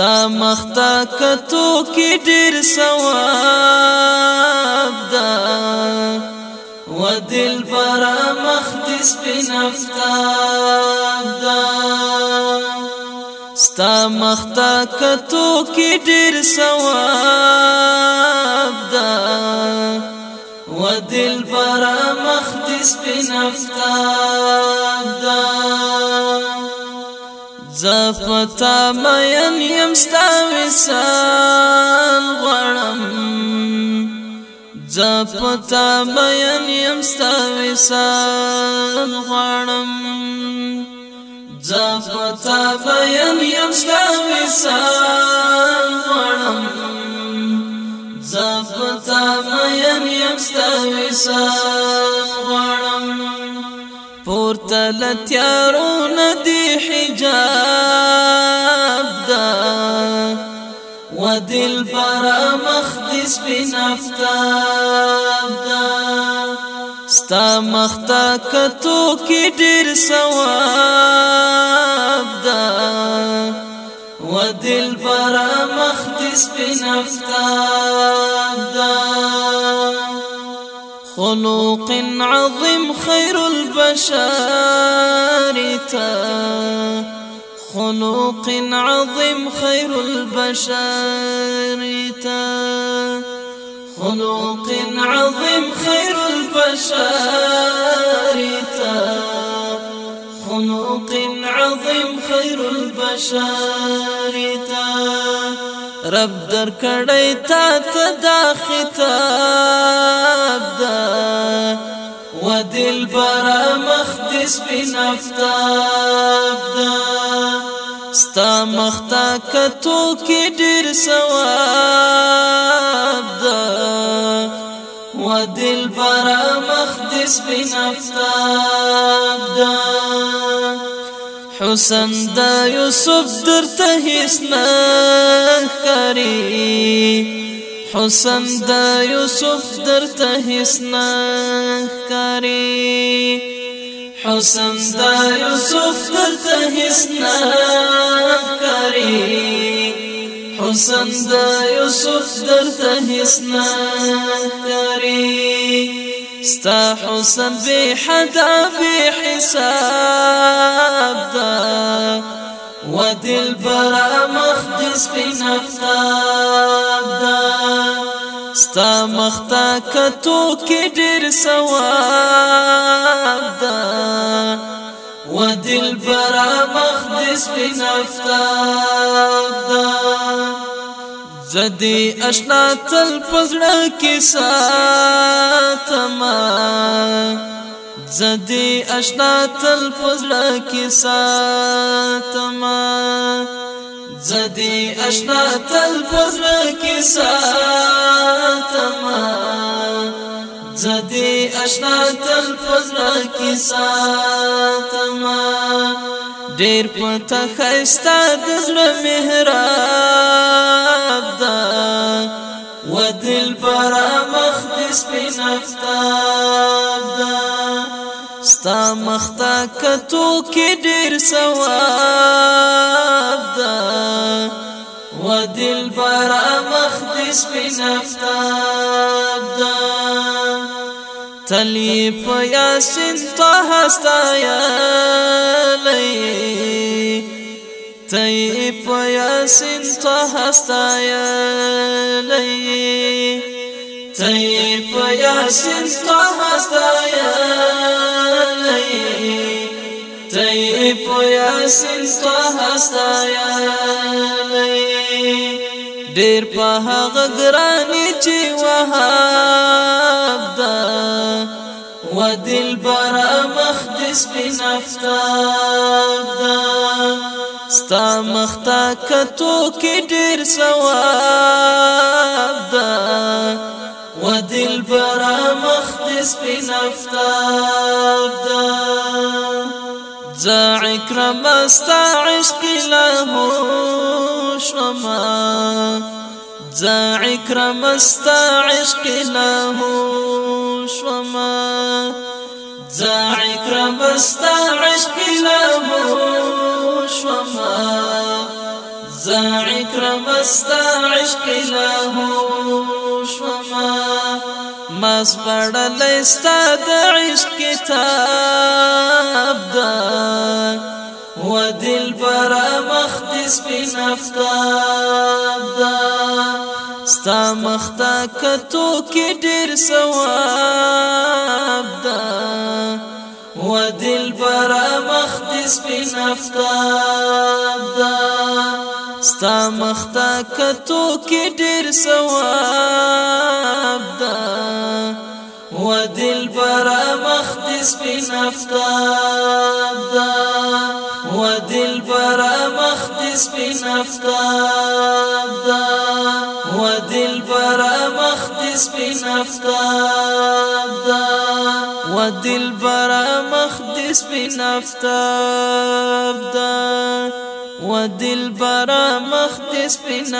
ستا مختا کتو کی ډیر ثواب دا و دل پر مخ دې سپینفتاب دا ستا مختا کتو کی ډیر ثواب دا و دل پر مخ دې سپینفتاب دا زفتا مین یم ستا وسال غړم زفتا مین یم ستا وسال غړم زفتا مین یم ستا وسال غړم زفتا مین یم ستا وسال غړم پورته لتیارو ندی حجاب دل پر مخدس بن افتاب ستا مختا کتو کی ډیر ثواب دا. و دل پر مخدس بن دا. خلوق عظيم خير البشر تا. خلوق عظيم خير البشر. تا خلوق عظيم خير البشر. تا خلوق عظيم خير البشر. رب در کړی تا ته دا خطاب دا مخدس بن آفتاب دا ستا مختا کتو کې ډیر ثواب دا و دل بر مخدس بن آفتاب دا حسن دا یوسف درته هیڅ نه کاری حسن دا یوسف درته هیڅ نه کاری حسن دا یوسف درته هیڅ نه کاری حسن دا یوسف درته هیڅ نه کاری ستا حسن بی حدا بی حساب دا و دل برا مخدس بی نفتاب دا ستا مختا کتو کی ډیر ثواب دا و دل برا مخدس بی نفتاب دا زدی اشنا تل پزړه کې ساتما زدی اشنا تل پزړه کې ساتما زدی اشنا تل پزړه کې ساتما زدی اشنا تل پزړه کې ساتما ډیر پته خستا د زړه دا و دل پر مخدس دا ستا مختا کتو کې ډیر ثواب دا و دل پر مخدس په نفتاب دا تلی په یاسین طه استایا لئی تئی په یاسین طه استایا لئی تئی په یاسین طه تئی په یاسین طه استایا لئی ډیر په هغه ګرانی چې وهاب دا و دل بر مخدس بنفتاب دا ستا مختا کتو کې ډیر ثواب دا و دل بر مخدس بنفتاب دا زا عکرم استا عشق له شما زا عکرم استا عشق له شما زا عکرم استا عشق له شما زاعي کرم استا عشق لهو شوما ما سپړل استا د عشق کتاب دا. و دل پر مخدس بن افتاب دا. ستا مختا کتو کې ډیر ثواب دا. و دل پر مخدس بن افتاب دا ستا مختا کتو کې ډیر ثواب دا و دل پر مخدس بن افتاب دا و دل پر مخدس بن افتاب دا و دل پر مخدس بن افتاب دا و دل پر مخدس بن افتاب دا ودل برا مخت سپین